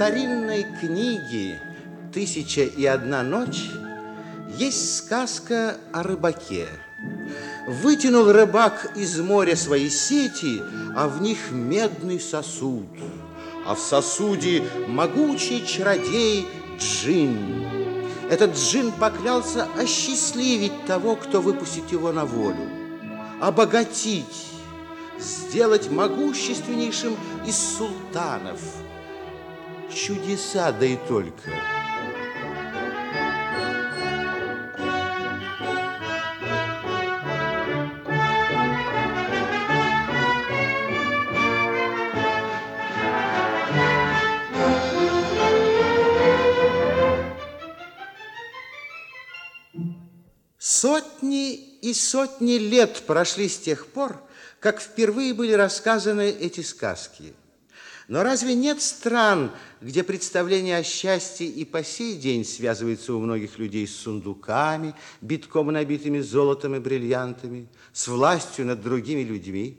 старинной книге «Тысяча и одна ночь» есть сказка о рыбаке. Вытянул рыбак из моря свои сети, а в них медный сосуд. А в сосуде могучий чародей Джин. Этот Джин поклялся осчастливить того, кто выпустит его на волю, обогатить, сделать могущественнейшим из султанов. Чудеса, да и только. Сотни и сотни лет прошли с тех пор, как впервые были рассказаны эти сказки. Но разве нет стран, где представление о счастье и по сей день связывается у многих людей с сундуками, битком набитыми золотом и бриллиантами, с властью над другими людьми?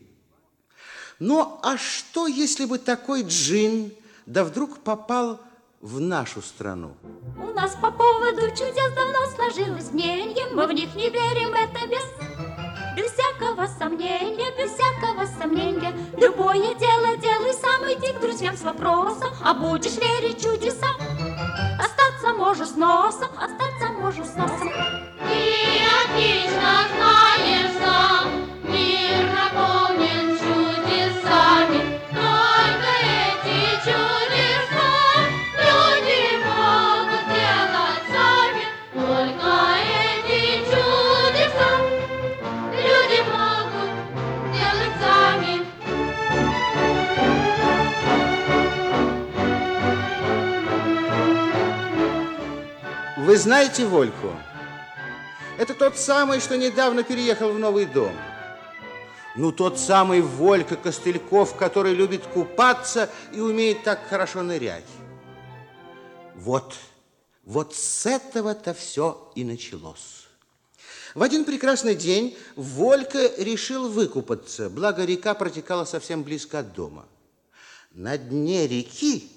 Ну, а что, если бы такой джин, да вдруг попал в нашу страну? У нас по поводу чудес давно сложилось мнение, мы в них не верим, это без без всякого сомнения, без всякого сомнения. Любое дело делай сам, иди к друзьям с вопросом, а будешь верить чудесам. Остаться можешь с носом, остаться можешь с носом. Ты отлично знаешь знаете Вольку? Это тот самый, что недавно переехал в новый дом. Ну, тот самый Волька Костыльков, который любит купаться и умеет так хорошо нырять. Вот, вот с этого-то все и началось. В один прекрасный день Волька решил выкупаться, благо река протекала совсем близко от дома. На дне реки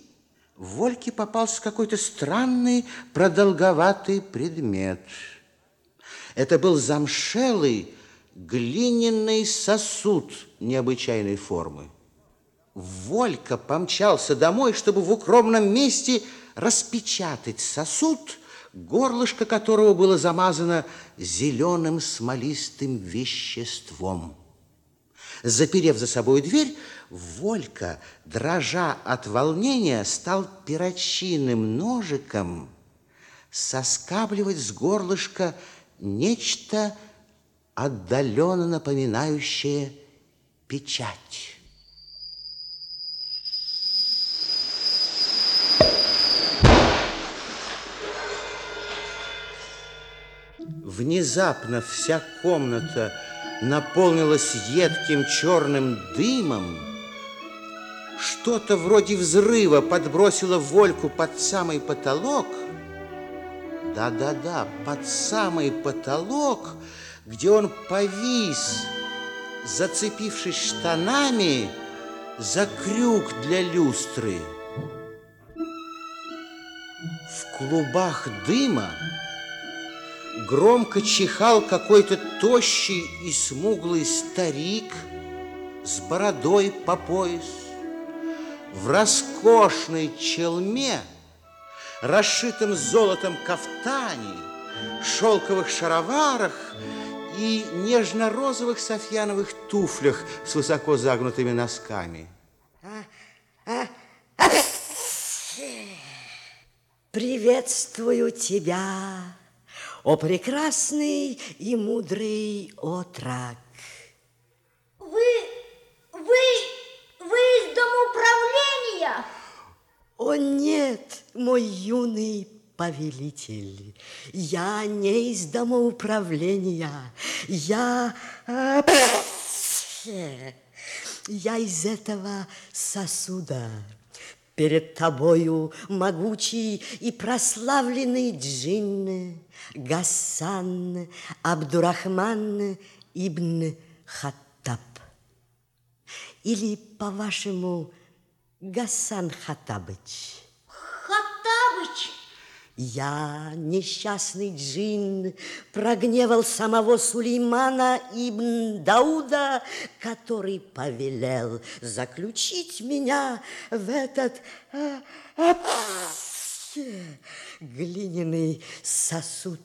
Вольке попался какой-то странный продолговатый предмет. Это был замшелый глиняный сосуд необычайной формы. Волька помчался домой, чтобы в укромном месте распечатать сосуд, горлышко которого было замазано зеленым смолистым веществом. Заперев за собой дверь, Волька, дрожа от волнения, стал перочинным ножиком соскабливать с горлышка нечто отдаленно напоминающее печать. Внезапно вся комната наполнилась едким черным дымом. Что-то вроде взрыва подбросило Вольку под самый потолок. Да-да-да, под самый потолок, где он повис, зацепившись штанами за крюк для люстры. В клубах дыма громко чихал какой-то тощий и смуглый старик с бородой по пояс. В роскошной челме, расшитом золотом кафтане, шелковых шароварах и нежно-розовых софьяновых туфлях с высоко загнутыми носками. Приветствую тебя, о прекрасный и мудрый отрак. Вы, вы, вы из домоуправления? О нет, мой юный повелитель, я не из домоуправления, я... а, Я из этого сосуда. Перед тобою могучий и прославленный джин Гасан Абдурахман ибн Хаттаб. Или, по-вашему, Гасан Хаттабыч. Я, несчастный джин, прогневал самого Сулеймана ибн Дауда, который повелел заключить меня в этот а, а, глиняный сосуд.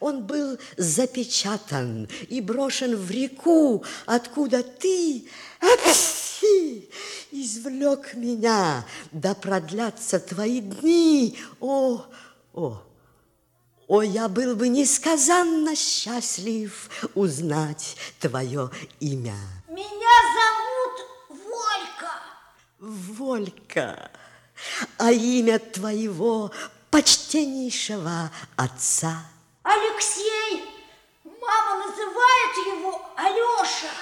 Он был запечатан и брошен в реку, откуда ты извлек меня, да продлятся твои дни. О, о, о, я был бы несказанно счастлив узнать твое имя. Меня зовут Волька. Волька, а имя твоего почтеннейшего отца – Алексей! Мама называет его Алеша.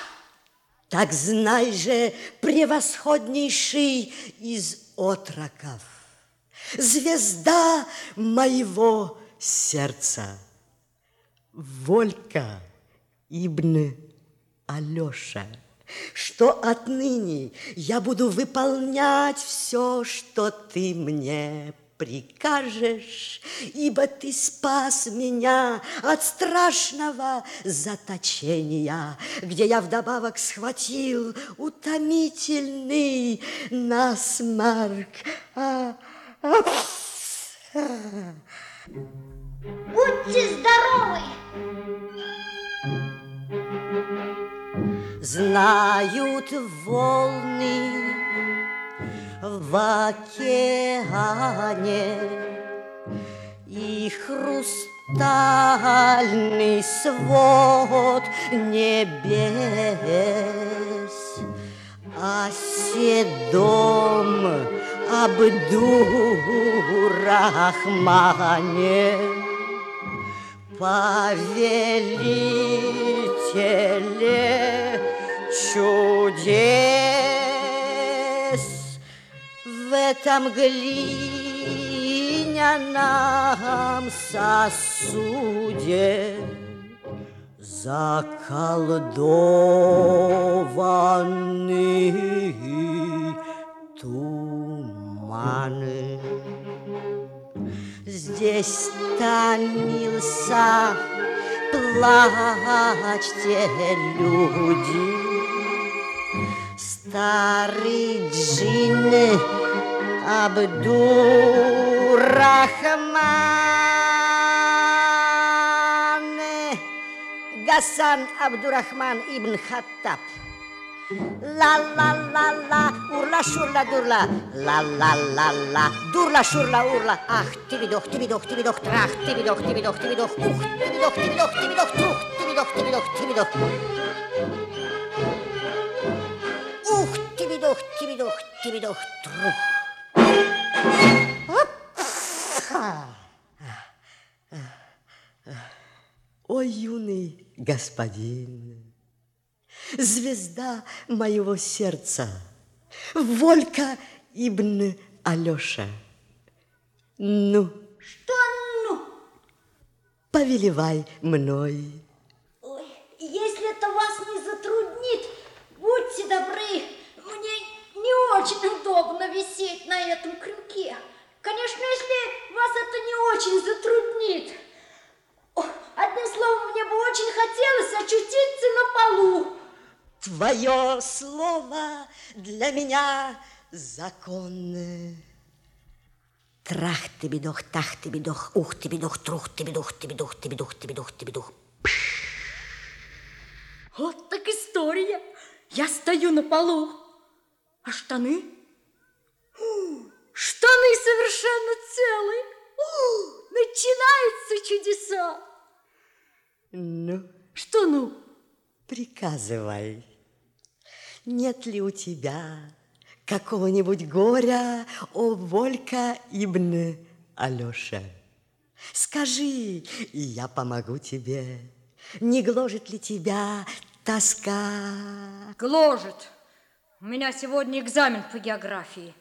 Так знай же, превосходнейший из отроков, звезда моего сердца, Волька Ибн Алеша, что отныне я буду выполнять все, что ты мне прикажешь, ибо ты спас меня от страшного заточения, где я вдобавок схватил утомительный насморк. А, а, а. Будьте здоровы! Знают волны, в океане. И хрустальный свод небес А седом Абдурахмане Повелителе чудес в этом глиняном сосуде заколдованный туманы. Здесь томился, плачьте, люди, старый джин Абдурахман Гасан Абдурахман ибн Хаттаб La la la la, urla шурла дурла, la la la la, дурла шурла урла, ах, тибидох, тибидох, тибидох, трах, тибидох, тибидох, тибидох, ух, тибидох, тибидох, тибидох, трух, тибидох, тибидох, тибидох. Ух, тибидох, тибидох, тибидох, трух. Ой, юный господин, звезда моего сердца, Волька Ибн Алеша. Ну, Что ну? повелевай мной. Ой, если это вас не затруднит, будьте добры, мне не очень удобно висеть на этом крюке. Конечно, если вас это не очень затруднит. Одним словом, мне бы очень хотелось очутиться на полу. Твое слово для меня законное. Трах ты бедох, тах ты бедох, ух ты бедох, трух ты бедох, ты бедох, ты бедох, ты бедох, ты бедох. Вот так история. Я стою на полу, а штаны? У, Штаны совершенно целые. У, Начинаются чудеса. Ну, Что ну? приказывай. Нет ли у тебя какого-нибудь горя, о Волька Ибн Алеша? Скажи, и я помогу тебе. Не гложет ли тебя тоска? Гложет. У меня сегодня экзамен по географии.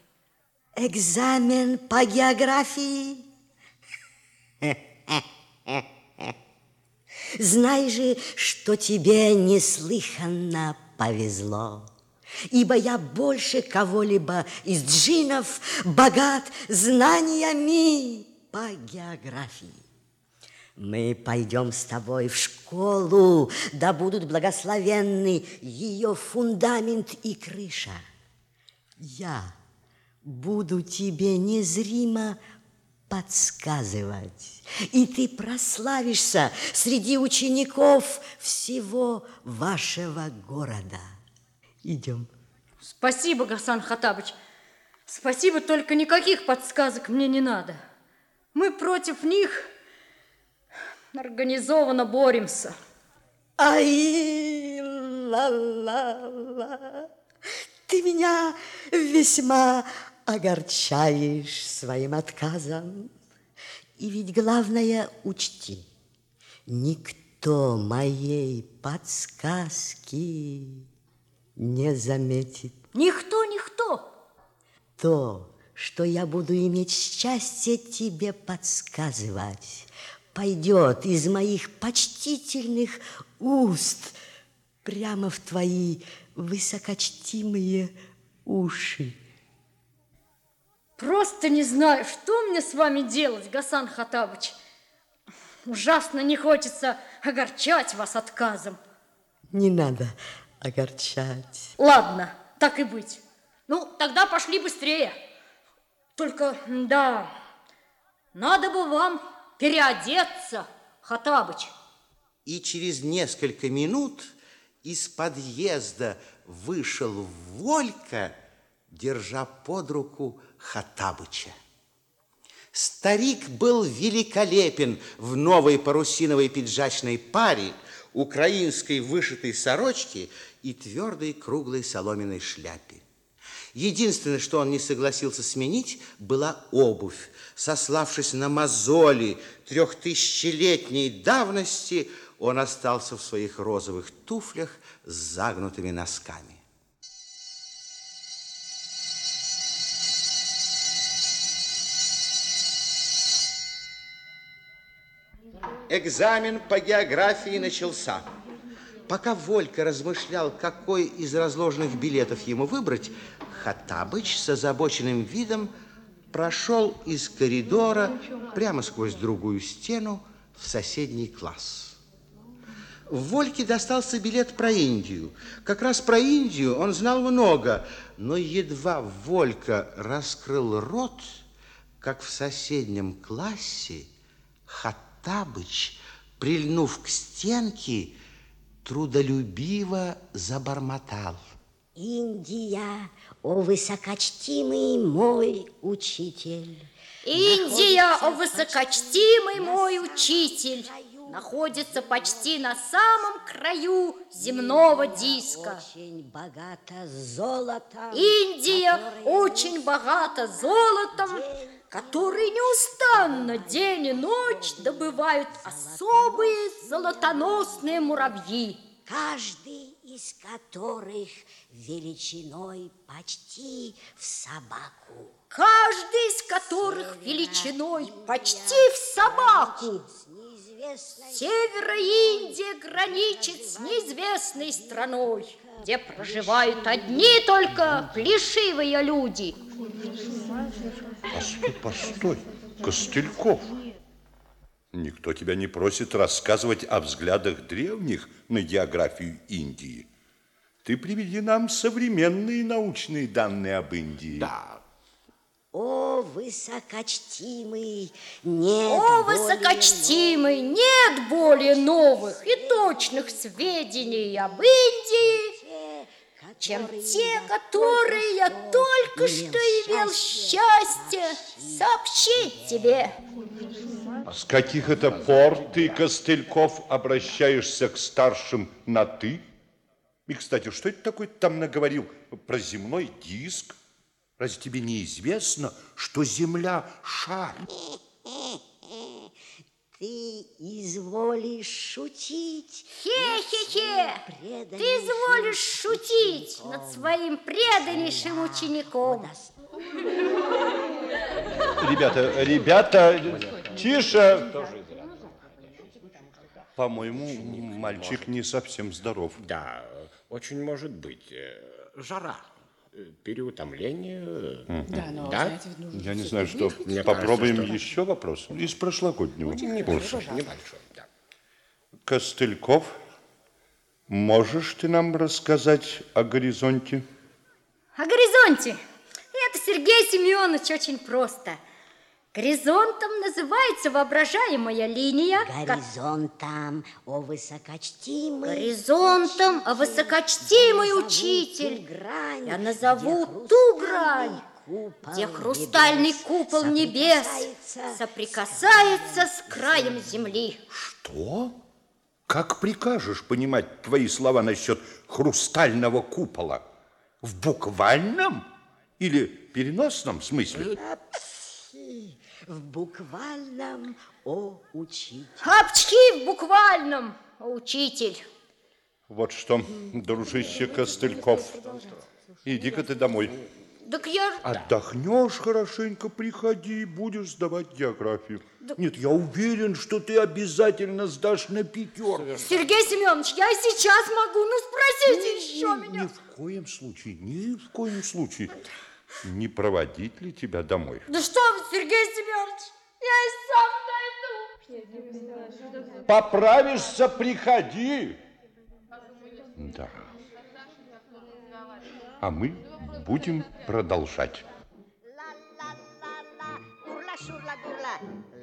Экзамен по географии? Знай же, что тебе неслыханно повезло, ибо я больше кого-либо из джинов богат знаниями. по географии. Мы пойдем с тобой в школу, да будут благословенны ее фундамент и крыша. Я буду тебе незримо подсказывать, и ты прославишься среди учеников всего вашего города. Идем. Спасибо, Гасан Хатабыч. Спасибо, только никаких подсказок мне не надо. Мы против них организованно боремся. Ай, ла-ла-ла, ты меня весьма огорчаешь своим отказом. И ведь главное учти, никто моей подсказки не заметит. Никто, никто. То, что я буду иметь счастье тебе подсказывать, пойдет из моих почтительных уст прямо в твои высокочтимые уши. Просто не знаю, что мне с вами делать, Гасан Хатабыч. Ужасно не хочется огорчать вас отказом. Не надо огорчать. Ладно, так и быть. Ну, тогда пошли быстрее. Только, да, надо бы вам переодеться, Хатабыч. И через несколько минут из подъезда вышел Волька, держа под руку Хатабыча. Старик был великолепен в новой парусиновой пиджачной паре, украинской вышитой сорочке и твердой круглой соломенной шляпе. Единственное, что он не согласился сменить, была обувь. Сославшись на мозоли трехтысячелетней давности, он остался в своих розовых туфлях с загнутыми носками. Экзамен по географии начался. Пока Волька размышлял, какой из разложенных билетов ему выбрать, Хаттабыч с озабоченным видом прошел из коридора прямо сквозь другую стену в соседний класс. Вольке достался билет про Индию. Как раз про Индию он знал много, но едва Волька раскрыл рот, как в соседнем классе Хаттабыч, прильнув к стенке, трудолюбиво забормотал. Индия, о высокочтимый мой учитель. Индия, о высокочтимый мой учитель, находится почти на самом краю земного диска. Очень богата золотом. Индия очень богата золотом, который неустанно день и ночь добывают особые золотоносные муравьи. каждый из которых величиной почти в собаку. каждый из которых величиной почти в собаку. С неизвестной Севера Индия граничит с неизвестной страной, где проживают одни только плешивые люди. Постой, постой, Костыльков. Никто тебя не просит рассказывать о взглядах древних на географию Индии. Ты приведи нам современные научные данные об Индии. Да, О, высокочтимый, нет О, более высокочтимый, нет более новых и точных сведений об Индии, чем те, которые я только что имел счастье сообщить тебе. А с каких это пор ты, Костыльков, обращаешься к старшим на «ты»? И, кстати, что это такое ты там наговорил про земной диск? Разве тебе не известно, что Земля – шар? Ты изволишь шутить. Хе-хе-хе! Ты изволишь шутить над своим преданнейшим учеником. Ребята, ребята, тише! По-моему, мальчик не совсем здоров. Да, очень может быть. Э, Жара. переутомление. Да, но, Да? знаете, нужно Я не знаю, что. Мне Попробуем кажется, еще вопрос из прошлогоднего курса. Небольшой, да. Костыльков, можешь ты нам рассказать о горизонте? О горизонте. Это, Сергей Семенович, очень просто. Горизонтом называется воображаемая линия. Горизонтом, о высокочтимый. Горизонтом, а высокочтимый Назову учитель. ту грань, Я назову ту грань, купол где хрустальный небес купол небес соприкасается соприкасается с краем земли. Что? Как прикажешь понимать твои слова насчет хрустального купола? В буквальном или переносном смысле? В буквальном, о учитель. Апчхи в буквальном, учитель. Вот что, дружище Костыльков, иди-ка ты домой. Так я Отдохнешь хорошенько, приходи, будешь сдавать географию. Нет, я уверен, что ты обязательно сдашь на пятерку. Сергей Семенович, я сейчас могу, ну спросите еще меня. Ни в коем случае, ни в коем случае. Не проводить ли тебя домой? Да что вы, Сергей Семенович, я и сам дойду. Поправишься, приходи. Да. А мы будем продолжать.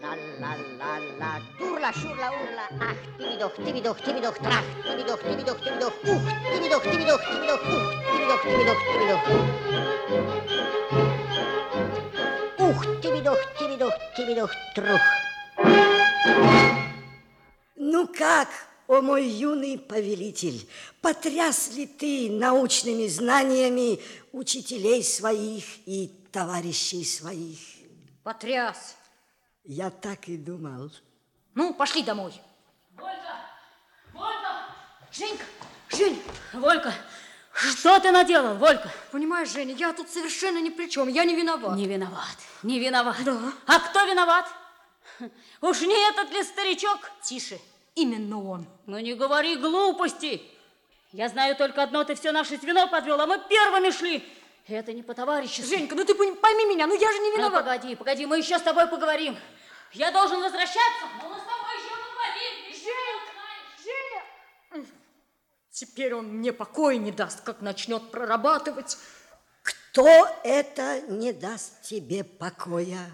Ла-ла-ла-ла, урла-шурла-дурла. Ла-ла-ла-ла, дурла-шурла-урла. Ах, ты-видох, ты-видох, ты-видох, трах, ты-видох, ты-видох, ты-видох, ух, ты-видох, ты-видох, ты-видох, ух, ты-видох, ты-видох, ты-видох. Ух, ты-видох, ты-видох, ты-видох, трух. Ну как, о мой юный повелитель, потряс ли ты научными знаниями учителей своих и товарищей своих? Потряс. Я так и думал. Ну, пошли домой. Волька! Волька! Женька! Жень! Волька! Что ты наделал, Волька? Понимаешь, Женя, я тут совершенно ни при чем. Я не виноват. Не виноват, не виноват. Да. А кто виноват? Уж не этот ли старичок? Тише. Именно он. Ну не говори глупости. Я знаю только одно, ты все наше звено подвел, а мы первыми шли. Это не по-товарищески. Женька, ну ты пойми, меня, ну я же не Ну, виноват. погоди, погоди, мы еще с тобой поговорим. Я должен возвращаться, но мы с тобой еще поговорим. Женя! Женя! Теперь он мне покоя не даст, как начнет прорабатывать. Кто это не даст тебе покоя?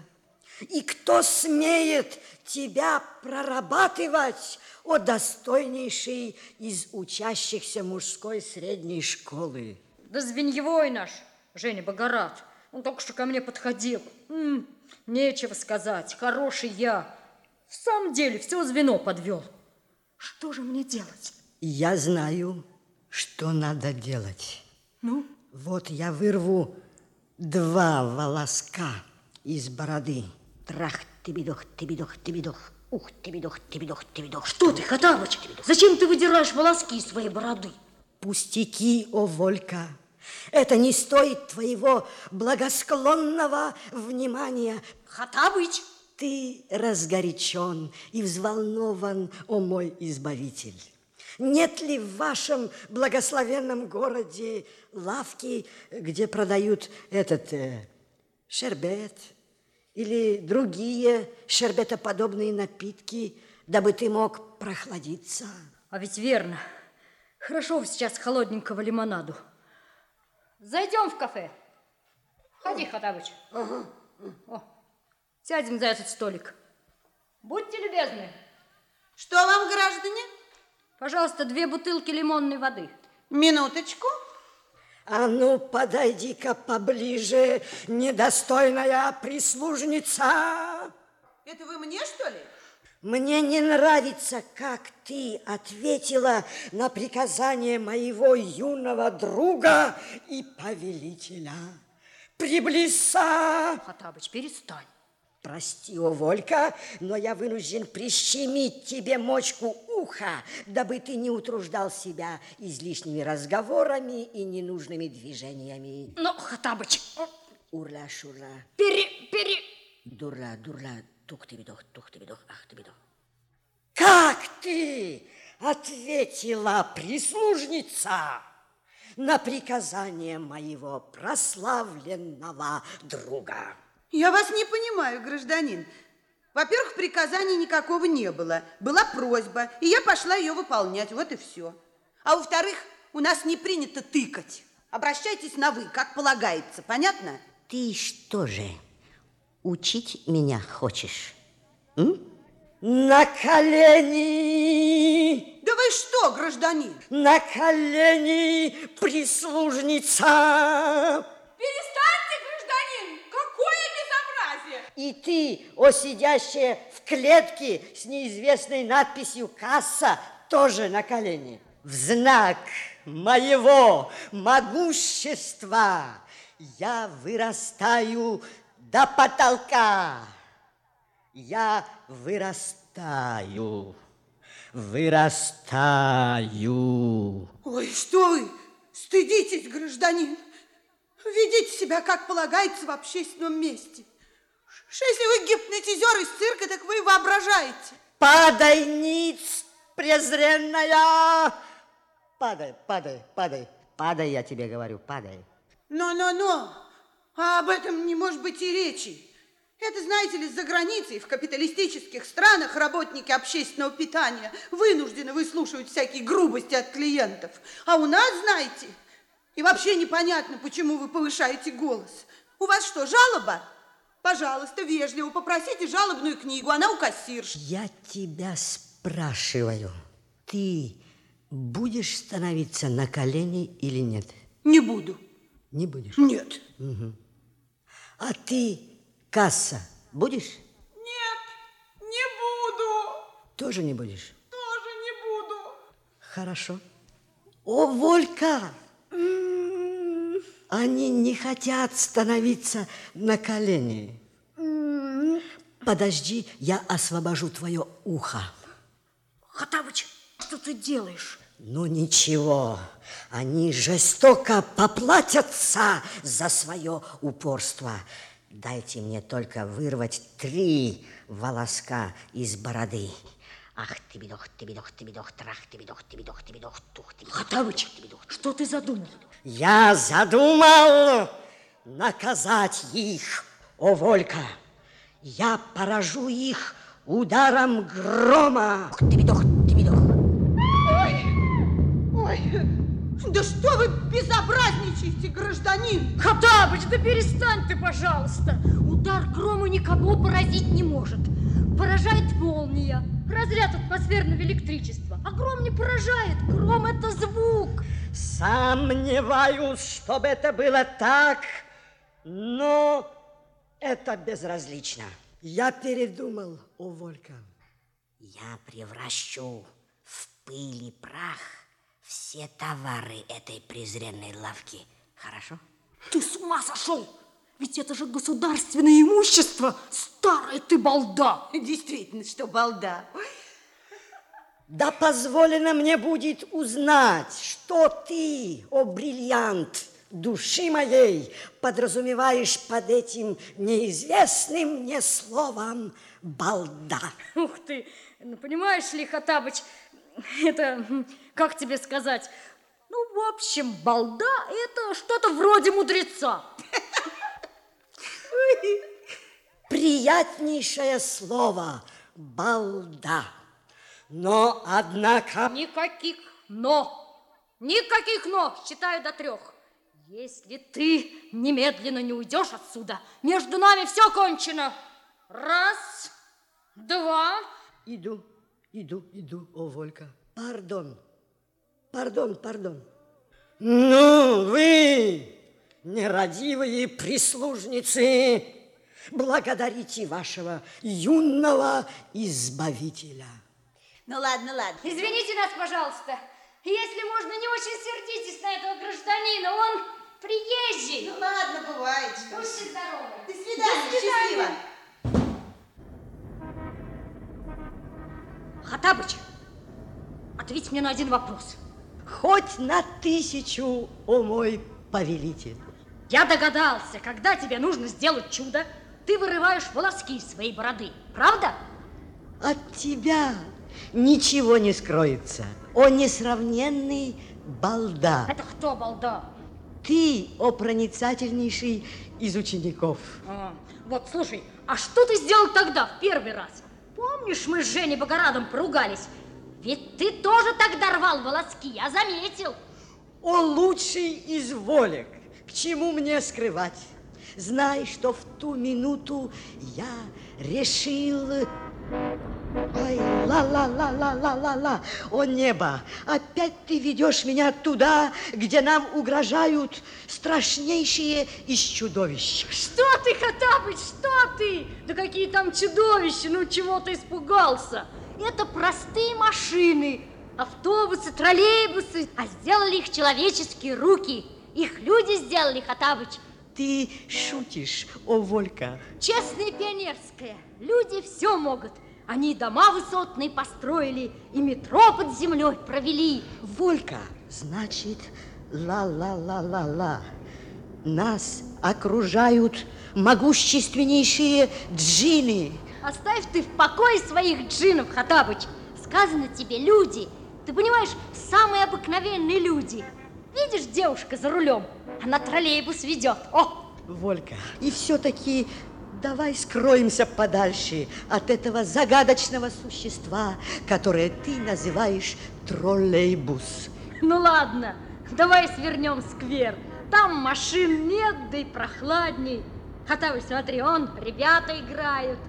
И кто смеет тебя прорабатывать, о достойнейший из учащихся мужской средней школы? Да звеньевой наш, Женя Богорат. Он только что ко мне подходил. М, нечего сказать, хороший я. В самом деле, все звено подвел. Что же мне делать? Я знаю, что надо делать. Ну? Вот я вырву два волоска из бороды. Трах, ты-видох, ты-видох, ты-видох. Ух, ты-видох, ты-видох, ты-видох. Что ты, Хатабыч? Зачем ты выдираешь волоски из своей бороды? Пустяки, о Волька, это не стоит твоего благосклонного внимания. Хатабыч? Ты разгорячен и взволнован, о мой избавитель. Нет ли в вашем благословенном городе лавки, где продают этот э, шербет или другие шербетоподобные напитки, дабы ты мог прохладиться? А ведь верно. Хорошо сейчас холодненького лимонаду. Зайдем в кафе. Ходи, Хатабыч. О, сядем за этот столик. Будьте любезны. Что вам, граждане? Пожалуйста, две бутылки лимонной воды. Минуточку. А ну, подойди-ка поближе, недостойная прислужница. Это вы мне, что ли? Мне не нравится, как ты ответила на приказание моего юного друга и повелителя. Приблизься! Хатабыч, перестань. Прости, о Волька, но я вынужден прищемить тебе мочку уха, дабы ты не утруждал себя излишними разговорами и ненужными движениями. Ну, Хатабыч, Урла-шурла, пере, пере... Дурла, дурла, тух ты видох, тух ты видох, ах ты видох. Как ты ответила, прислужница? на приказание моего прославленного друга. Я вас не понимаю, гражданин. Во-первых, приказания никакого не было. Была просьба, и я пошла ее выполнять. Вот и все. А во-вторых, у нас не принято тыкать. Обращайтесь на «вы», как полагается. Понятно? Ты что же, учить меня хочешь? М? На колени! Да вы что, гражданин? На колени, прислужница! Перестаньте, гражданин! Какое безобразие! И ты, о сидящая в клетке с неизвестной надписью «Касса», тоже на колени. В знак моего могущества я вырастаю до потолка. Я вырастаю, вырастаю. Ой, что вы? Стыдитесь, гражданин. Ведите себя, как полагается, в общественном месте. Ш- Если вы гипнотизер из цирка, так вы воображаете. Падай, ниц, презренная! Падай, падай, падай, падай, я тебе говорю, падай. Но-но-но, а об этом не может быть и речи. Это, знаете ли, за границей, в капиталистических странах работники общественного питания вынуждены выслушивать всякие грубости от клиентов. А у нас, знаете, и вообще непонятно, почему вы повышаете голос. У вас что, жалоба? Пожалуйста, вежливо попросите жалобную книгу, она у кассирши. Я тебя спрашиваю, ты будешь становиться на колени или нет? Не буду. Не будешь? Нет. А ты, касса, будешь? Нет, не буду, Тоже не будешь? тоже не буду. Хорошо. О, Волька! Они не хотят становиться на колени. Подожди, я освобожу твое ухо. Хатабыч, что ты делаешь? Ну ничего, они жестоко поплатятся за свое упорство. Дайте мне только вырвать три волоска из бороды. Ах, ты бедох, ты бедох, ты бедох, трах, ты бедох, ты бедох, ты бедох, тух, ты бедох. Хатабыч, что ты задумал? Я задумал наказать их, о Волька. Я поражу их ударом грома. Бедох, ты бедох. Ой, да что вы безобразничаете, гражданин? Хатабыч, да перестань ты, пожалуйста. Удар грома никого поразить не может. Поражает молния, разряд атмосферного электричества. А гром не поражает, гром это звук. Сомневаюсь, чтобы это было так, но это безразлично. Я передумал, о Волька. Я превращу в пыль и прах все товары этой презренной лавки. Хорошо? Ты с ума сошел? Ведь это же государственное имущество. Старая ты балда. Действительно, что балда. Да позволено мне будет узнать, что ты, о бриллиант души моей, подразумеваешь под этим неизвестным мне словом балда. Ух ты, ну понимаешь ли, Хатабыч, это, как тебе сказать, ну, в общем, балда – это что-то вроде мудреца. Приятнейшее слово балда. Но, однако, Никаких «но». Никаких «но». Считаю до трех. Если ты немедленно не уйдешь отсюда, между нами все кончено. Раз, два. Иду, иду, иду, о, Волька. Пардон, пардон, пардон. Ну, вы, нерадивые прислужницы, благодарите вашего юного избавителя. Ну ладно, ладно. Извините нас, пожалуйста. Если можно, не очень сердитесь на этого гражданина. Он приезжий. Ну ладно, бывает. Ж. Будьте здоровы. До свидания, счастливо. Хатабыч, ответь мне на один вопрос. Хоть на тысячу, о мой повелитель. Я догадался, когда тебе нужно сделать чудо, ты вырываешь волоски из своей бороды. Правда? От тебя ничего не скроется. О несравненный балда. Это кто балда? Ты, о проницательнейший из учеников. А, вот, слушай, а что ты сделал тогда, в первый раз? Помнишь, мы с Женей Богорадом поругались? Ведь ты тоже тогда рвал волоски, я заметил. О лучший из волек, к чему мне скрывать? Знай, что в ту минуту я решил... Ой, ла-ла-ла-ла-ла-ла-ла, о небо, опять ты ведешь меня туда, где нам угрожают страшнейшие из чудовищ. Что ты, Хатабыч, что ты? Да какие там чудовища, ну чего ты испугался? Это простые машины, автобусы, троллейбусы, а сделали их человеческие руки. Их люди сделали, Хатабыч. Ты шутишь, о Волька. Честное пионерское. Люди все могут. Они дома высотные построили и метро под землей провели. Волька, значит, ла-ла-ла-ла-ла. Нас окружают могущественнейшие джины. Оставь ты в покое своих джинов, Хатабыч. Сказано тебе люди. Ты понимаешь, самые обыкновенные люди. Видишь, девушка за рулем, она троллейбус ведет. О! Волька, и все-таки давай скроемся подальше от этого загадочного существа, которое ты называешь троллейбус. Ну ладно, давай свернем сквер. Там машин нет, да и прохладней. Хатабыч, смотри, он, ребята играют.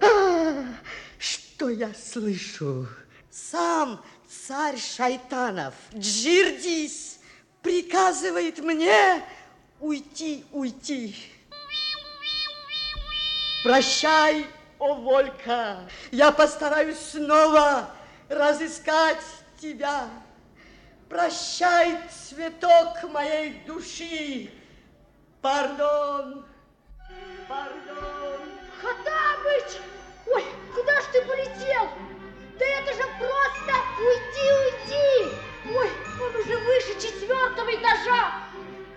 А, что я слышу? Сам царь шайтанов, Джирдис, приказывает мне уйти, уйти. Прощай, о Волька, я постараюсь снова разыскать тебя. Прощай, цветок моей души. Пардон, пардон. Хатабыч! Ой, куда ж ты полетел? Да это же просто уйти, уйти! Ой, он уже выше четвертого этажа!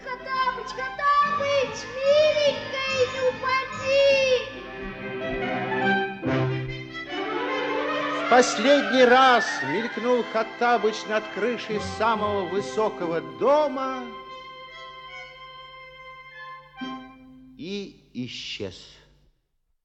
Хатабыч, Хатабыч, миленькая, не упади! В последний раз мелькнул Хаттабыч над крышей самого высокого дома и исчез.